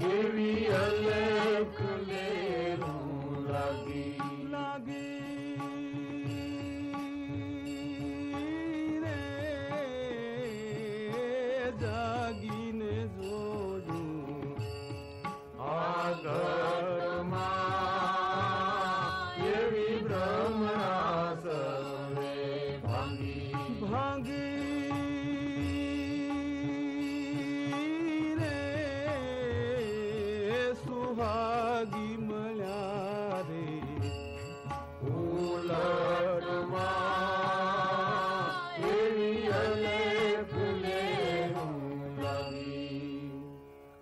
give me a lamp. સુહાગી મળ્યા રે લાગી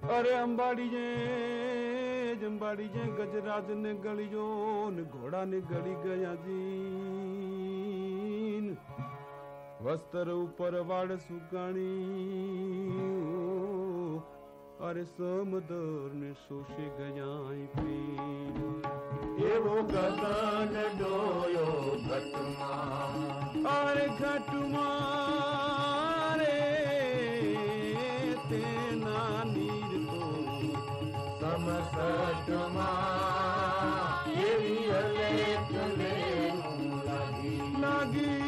અરે અંબાડી જે અંબાડી જે ગજરાજ ને ગળીયો ને ઘોડા ને ગળી ગયા જી વસ્ત્ર ઉપર વાડ સુકાણી समदोर में सोशे गयाई ये वो गगन डोयो घटमा। अरे घटमा रे तेना नीर तो। ये भी लागी लागी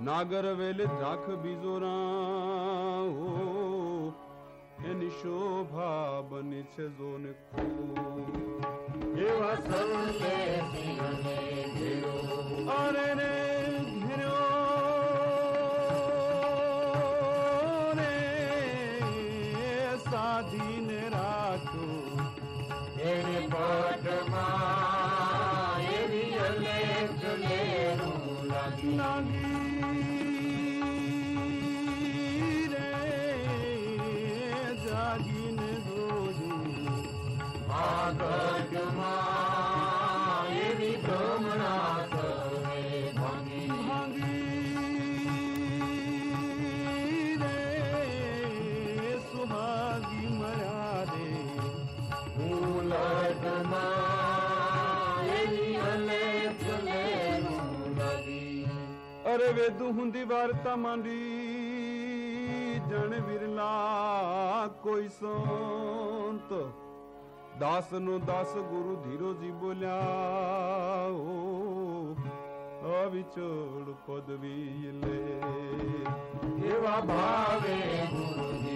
કદળી વન કેરી લૂંબ નાગર વેલે ઝાખ બીજો હો એની શોભા બની છે જોન એવા ઘેરો. અરે રે ઘેર્યો રે સાધીને રાખ્યો એને પટમાં એવી અલેખ લેરું લાગી. اري ويدو تون هوندي وارتا مانڊي جن ورلا ڪوئي سنت. દાસ નો દાસ ગુરુ ધીરોજી બોલ્યા ઓ અવિચળ પદવી લે એવા ભાવે ગુરુજી